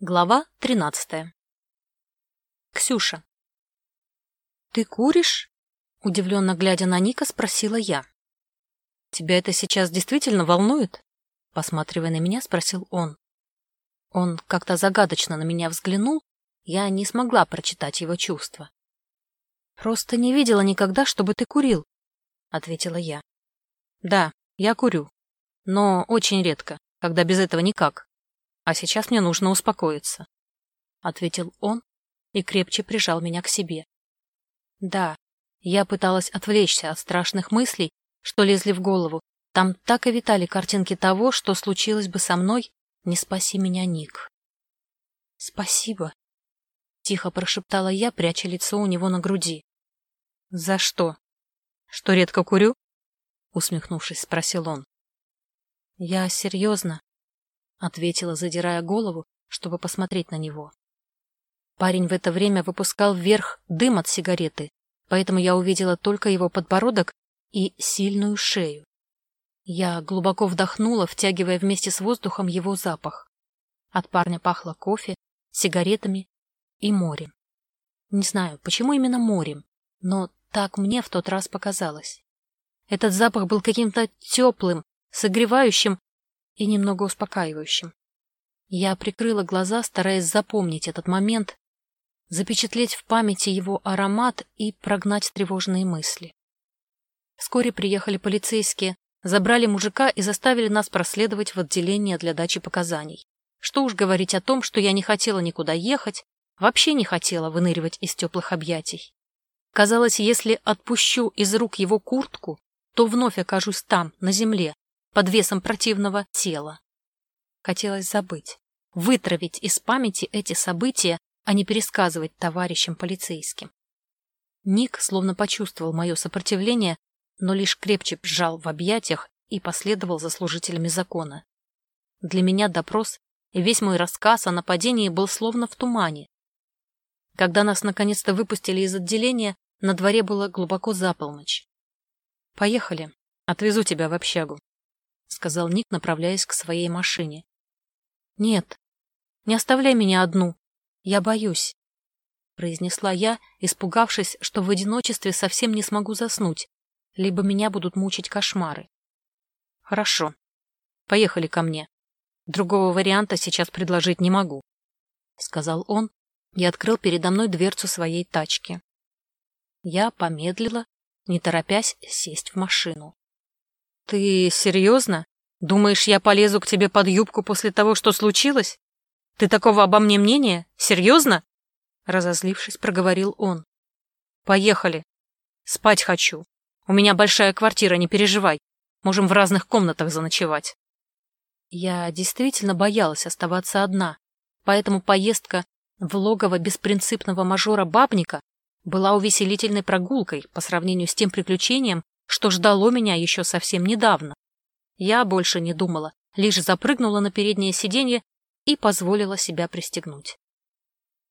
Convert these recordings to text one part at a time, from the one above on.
Глава тринадцатая. Ксюша. «Ты куришь?» — удивленно глядя на Ника, спросила я. «Тебя это сейчас действительно волнует?» — посматривая на меня, спросил он. Он как-то загадочно на меня взглянул, я не смогла прочитать его чувства. «Просто не видела никогда, чтобы ты курил», — ответила я. «Да, я курю, но очень редко, когда без этого никак», а сейчас мне нужно успокоиться, — ответил он и крепче прижал меня к себе. Да, я пыталась отвлечься от страшных мыслей, что лезли в голову. Там так и витали картинки того, что случилось бы со мной, не спаси меня, Ник. — Спасибо, — тихо прошептала я, пряча лицо у него на груди. — За что? Что редко курю? — усмехнувшись, спросил он. — Я серьезно, — ответила, задирая голову, чтобы посмотреть на него. Парень в это время выпускал вверх дым от сигареты, поэтому я увидела только его подбородок и сильную шею. Я глубоко вдохнула, втягивая вместе с воздухом его запах. От парня пахло кофе, сигаретами и морем. Не знаю, почему именно морем, но так мне в тот раз показалось. Этот запах был каким-то теплым, согревающим и немного успокаивающим. Я прикрыла глаза, стараясь запомнить этот момент, запечатлеть в памяти его аромат и прогнать тревожные мысли. Вскоре приехали полицейские, забрали мужика и заставили нас проследовать в отделение для дачи показаний. Что уж говорить о том, что я не хотела никуда ехать, вообще не хотела выныривать из теплых объятий. Казалось, если отпущу из рук его куртку, то вновь окажусь там, на земле, под весом противного тела. Хотелось забыть, вытравить из памяти эти события, а не пересказывать товарищам полицейским. Ник словно почувствовал мое сопротивление, но лишь крепче сжал в объятиях и последовал за служителями закона. Для меня допрос и весь мой рассказ о нападении был словно в тумане. Когда нас наконец-то выпустили из отделения, на дворе было глубоко за полночь. «Поехали, отвезу тебя в общагу», — сказал Ник, направляясь к своей машине. — Нет, не оставляй меня одну. Я боюсь, — произнесла я, испугавшись, что в одиночестве совсем не смогу заснуть, либо меня будут мучить кошмары. — Хорошо. Поехали ко мне. Другого варианта сейчас предложить не могу, — сказал он и открыл передо мной дверцу своей тачки. Я помедлила, не торопясь сесть в машину. «Ты серьезно? Думаешь, я полезу к тебе под юбку после того, что случилось? Ты такого обо мне мнения? Серьезно?» Разозлившись, проговорил он. «Поехали. Спать хочу. У меня большая квартира, не переживай. Можем в разных комнатах заночевать». Я действительно боялась оставаться одна, поэтому поездка в логово беспринципного мажора Бабника была увеселительной прогулкой по сравнению с тем приключением, что ждало меня еще совсем недавно. Я больше не думала, лишь запрыгнула на переднее сиденье и позволила себя пристегнуть.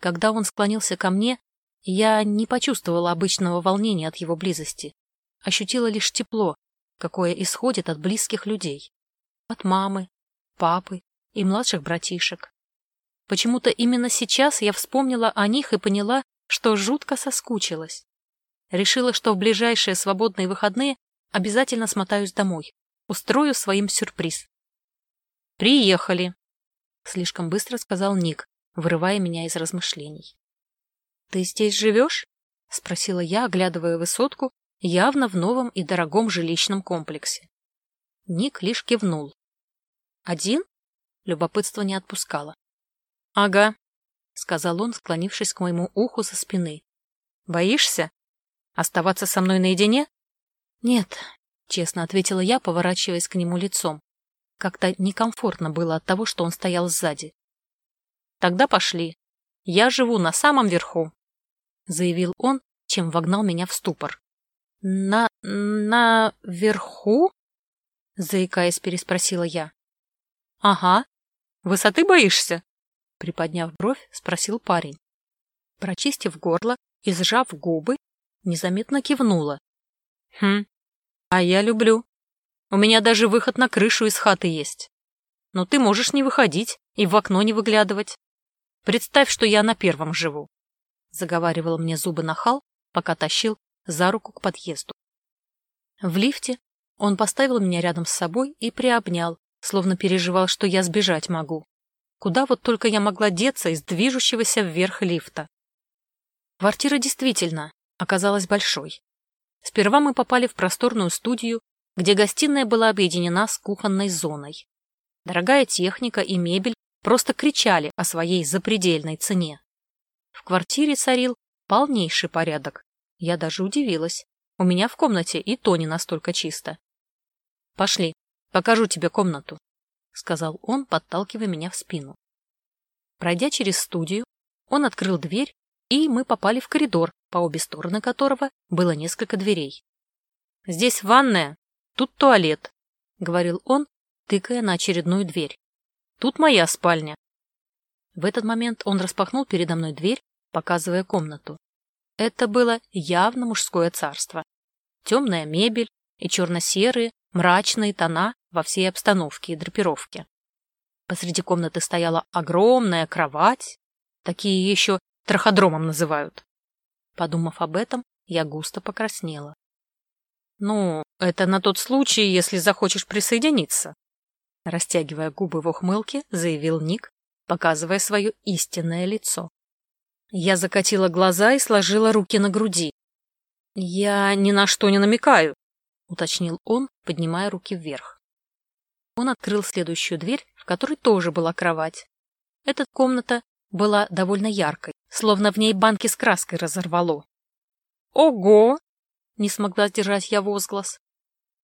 Когда он склонился ко мне, я не почувствовала обычного волнения от его близости, ощутила лишь тепло, какое исходит от близких людей, от мамы, папы и младших братишек. Почему-то именно сейчас я вспомнила о них и поняла, что жутко соскучилась. Решила, что в ближайшие свободные выходные обязательно смотаюсь домой. Устрою своим сюрприз. «Приехали!» — слишком быстро сказал Ник, вырывая меня из размышлений. «Ты здесь живешь?» — спросила я, оглядывая высотку, явно в новом и дорогом жилищном комплексе. Ник лишь кивнул. «Один?» — любопытство не отпускало. «Ага», — сказал он, склонившись к моему уху со спины. «Боишься?» Оставаться со мной наедине? Нет, честно ответила я, поворачиваясь к нему лицом. Как-то некомфортно было от того, что он стоял сзади. Тогда пошли. Я живу на самом верху, заявил он, чем вогнал меня в ступор. На... на... верху? заикаясь, переспросила я. Ага. Высоты боишься? Приподняв бровь, спросил парень. Прочистив горло и сжав губы, незаметно кивнула. Хм, а я люблю. У меня даже выход на крышу из хаты есть. Но ты можешь не выходить и в окно не выглядывать. Представь, что я на первом живу. Заговаривал мне зубы нахал, пока тащил за руку к подъезду. В лифте он поставил меня рядом с собой и приобнял, словно переживал, что я сбежать могу. Куда вот только я могла деться из движущегося вверх лифта. Квартира действительно оказалась большой. Сперва мы попали в просторную студию, где гостиная была объединена с кухонной зоной. Дорогая техника и мебель просто кричали о своей запредельной цене. В квартире царил полнейший порядок. Я даже удивилась. У меня в комнате и то не настолько чисто. «Пошли, покажу тебе комнату», — сказал он, подталкивая меня в спину. Пройдя через студию, он открыл дверь, и мы попали в коридор, по обе стороны которого было несколько дверей. «Здесь ванная, тут туалет», — говорил он, тыкая на очередную дверь. «Тут моя спальня». В этот момент он распахнул передо мной дверь, показывая комнату. Это было явно мужское царство. Темная мебель и черно-серые, мрачные тона во всей обстановке и драпировке. Посреди комнаты стояла огромная кровать, такие еще траходромом называют. Подумав об этом, я густо покраснела. «Ну, это на тот случай, если захочешь присоединиться», растягивая губы в ухмылке, заявил Ник, показывая свое истинное лицо. Я закатила глаза и сложила руки на груди. «Я ни на что не намекаю», — уточнил он, поднимая руки вверх. Он открыл следующую дверь, в которой тоже была кровать. Эта комната была довольно яркой, словно в ней банки с краской разорвало. «Ого!» — не смогла сдержать я возглас.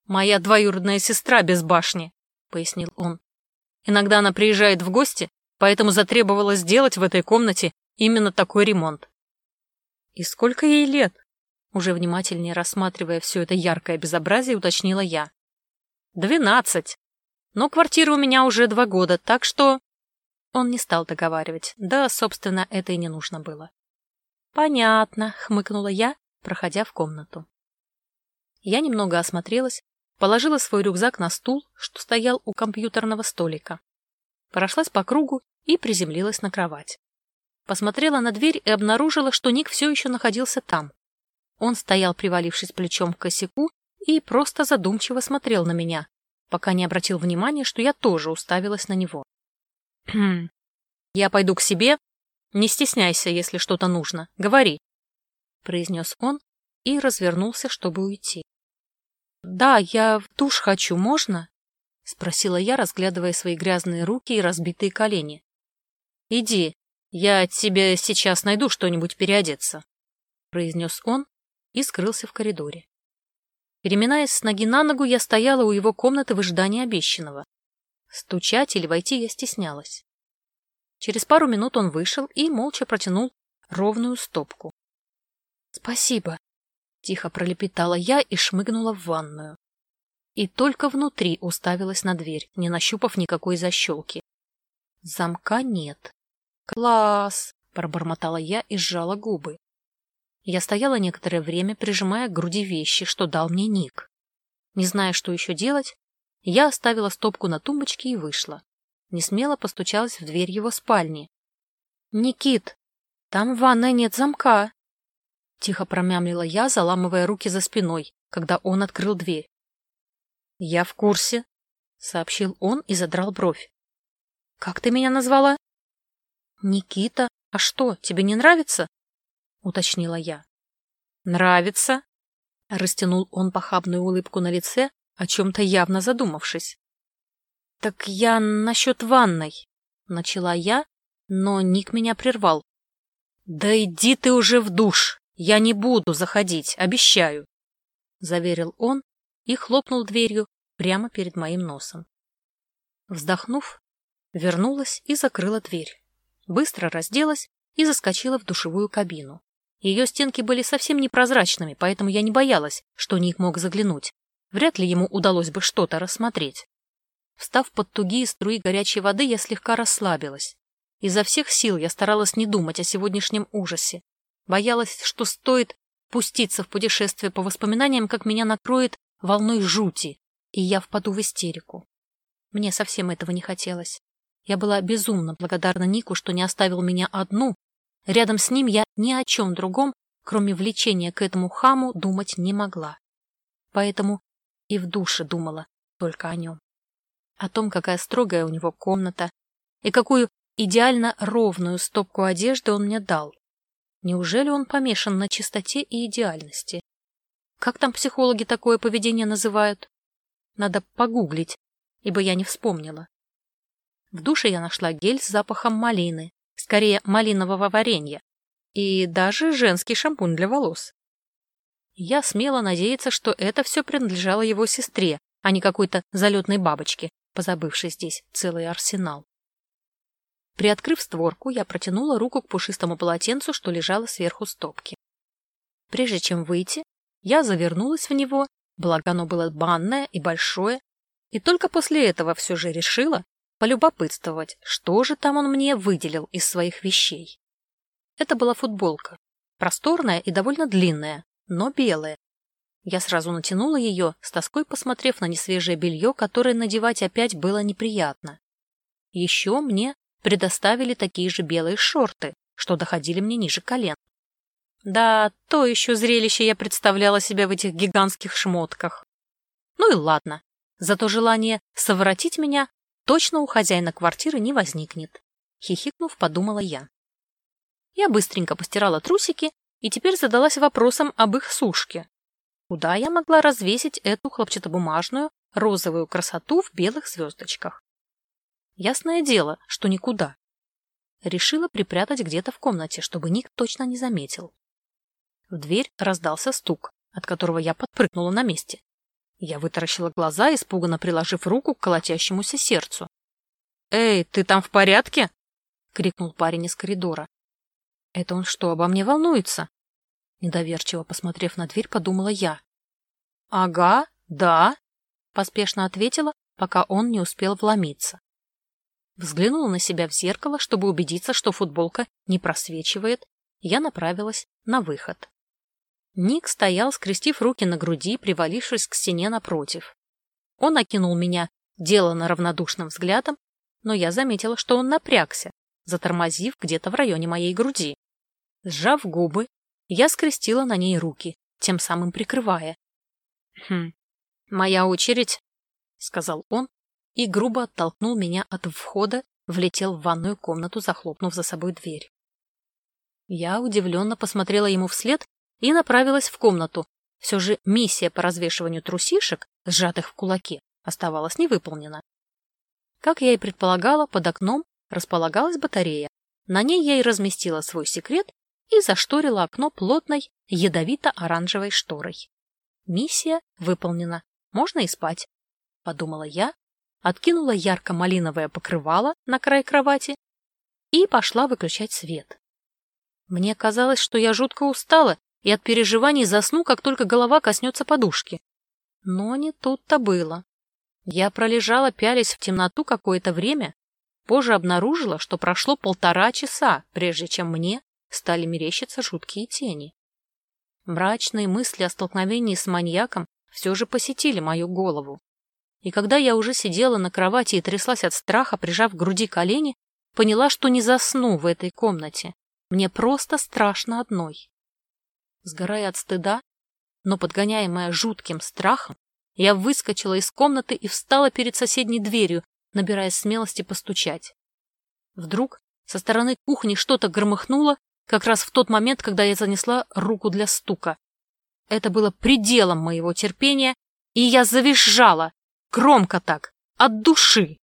«Моя двоюродная сестра без башни», — пояснил он. «Иногда она приезжает в гости, поэтому затребовалось сделать в этой комнате именно такой ремонт. И сколько ей лет? Уже внимательнее рассматривая все это яркое безобразие, уточнила я. Двенадцать. Но квартира у меня уже два года, так что... Он не стал договаривать. Да, собственно, это и не нужно было. Понятно, хмыкнула я, проходя в комнату. Я немного осмотрелась, положила свой рюкзак на стул, что стоял у компьютерного столика. Прошлась по кругу и приземлилась на кровать. Посмотрела на дверь и обнаружила, что Ник все еще находился там. Он стоял, привалившись плечом к косяку, и просто задумчиво смотрел на меня, пока не обратил внимания, что я тоже уставилась на него. «Хм, я пойду к себе. Не стесняйся, если что-то нужно. Говори», — произнес он и развернулся, чтобы уйти. «Да, я в душ хочу, можно?» — спросила я, разглядывая свои грязные руки и разбитые колени. «Иди, «Я тебе сейчас найду что-нибудь переодеться», — произнес он и скрылся в коридоре. Переминаясь с ноги на ногу, я стояла у его комнаты в ожидании обещанного. Стучать или войти я стеснялась. Через пару минут он вышел и молча протянул ровную стопку. «Спасибо», — тихо пролепетала я и шмыгнула в ванную. И только внутри уставилась на дверь, не нащупав никакой защелки. Замка нет. «Класс!» — пробормотала я и сжала губы. Я стояла некоторое время, прижимая к груди вещи, что дал мне Ник. Не зная, что еще делать, я оставила стопку на тумбочке и вышла. Несмело постучалась в дверь его спальни. «Никит, там в ванной нет замка!» Тихо промямлила я, заламывая руки за спиной, когда он открыл дверь. «Я в курсе», — сообщил он и задрал бровь. «Как ты меня назвала?» «Никита, а что, тебе не нравится?» — уточнила я. «Нравится?» — растянул он похабную улыбку на лице, о чем-то явно задумавшись. «Так я насчет ванной», — начала я, но Ник меня прервал. «Да иди ты уже в душ, я не буду заходить, обещаю», — заверил он и хлопнул дверью прямо перед моим носом. Вздохнув, вернулась и закрыла дверь быстро разделась и заскочила в душевую кабину. Ее стенки были совсем непрозрачными, поэтому я не боялась, что Ник мог заглянуть. Вряд ли ему удалось бы что-то рассмотреть. Встав под тугие струи горячей воды, я слегка расслабилась. Изо всех сил я старалась не думать о сегодняшнем ужасе. Боялась, что стоит пуститься в путешествие по воспоминаниям, как меня накроет волной жути, и я впаду в истерику. Мне совсем этого не хотелось. Я была безумно благодарна Нику, что не оставил меня одну. Рядом с ним я ни о чем другом, кроме влечения к этому хаму, думать не могла. Поэтому и в душе думала только о нем. О том, какая строгая у него комната и какую идеально ровную стопку одежды он мне дал. Неужели он помешан на чистоте и идеальности? Как там психологи такое поведение называют? Надо погуглить, ибо я не вспомнила. В душе я нашла гель с запахом малины, скорее малинового варенья, и даже женский шампунь для волос. Я смела надеяться, что это все принадлежало его сестре, а не какой-то залетной бабочке, позабывшей здесь целый арсенал. Приоткрыв створку, я протянула руку к пушистому полотенцу, что лежало сверху стопки. Прежде чем выйти, я завернулась в него, благо оно было банное и большое, и только после этого все же решила полюбопытствовать, что же там он мне выделил из своих вещей. Это была футболка, просторная и довольно длинная, но белая. Я сразу натянула ее, с тоской посмотрев на несвежее белье, которое надевать опять было неприятно. Еще мне предоставили такие же белые шорты, что доходили мне ниже колен. Да, то еще зрелище я представляла себя в этих гигантских шмотках. Ну и ладно, зато желание совратить меня точно у хозяина квартиры не возникнет. Хихикнув, подумала я. Я быстренько постирала трусики и теперь задалась вопросом об их сушке. Куда я могла развесить эту хлопчатобумажную розовую красоту в белых звездочках? Ясное дело, что никуда. Решила припрятать где-то в комнате, чтобы Ник точно не заметил. В дверь раздался стук, от которого я подпрыгнула на месте. Я вытаращила глаза, испуганно приложив руку к колотящемуся сердцу. «Эй, ты там в порядке?» — крикнул парень из коридора. «Это он что, обо мне волнуется?» Недоверчиво посмотрев на дверь, подумала я. «Ага, да», — поспешно ответила, пока он не успел вломиться. Взглянула на себя в зеркало, чтобы убедиться, что футболка не просвечивает, я направилась на выход. Ник стоял, скрестив руки на груди, привалившись к стене напротив. Он окинул меня деланно равнодушным взглядом, но я заметила, что он напрягся, затормозив где-то в районе моей груди. Сжав губы, я скрестила на ней руки, тем самым прикрывая. «Хм, моя очередь», — сказал он, и грубо оттолкнул меня от входа, влетел в ванную комнату, захлопнув за собой дверь. Я удивленно посмотрела ему вслед и направилась в комнату. Все же миссия по развешиванию трусишек, сжатых в кулаке, оставалась невыполнена. Как я и предполагала, под окном располагалась батарея. На ней я и разместила свой секрет и зашторила окно плотной ядовито-оранжевой шторой. Миссия выполнена, можно и спать, — подумала я, откинула ярко-малиновое покрывало на край кровати и пошла выключать свет. Мне казалось, что я жутко устала и от переживаний засну, как только голова коснется подушки. Но не тут-то было. Я пролежала, пялись в темноту какое-то время, позже обнаружила, что прошло полтора часа, прежде чем мне стали мерещиться жуткие тени. Мрачные мысли о столкновении с маньяком все же посетили мою голову. И когда я уже сидела на кровати и тряслась от страха, прижав к груди колени, поняла, что не засну в этой комнате. Мне просто страшно одной. Сгорая от стыда, но подгоняемая жутким страхом, я выскочила из комнаты и встала перед соседней дверью, набирая смелости постучать. Вдруг со стороны кухни что-то громыхнуло, как раз в тот момент, когда я занесла руку для стука. Это было пределом моего терпения, и я завизжала, Громко так, от души.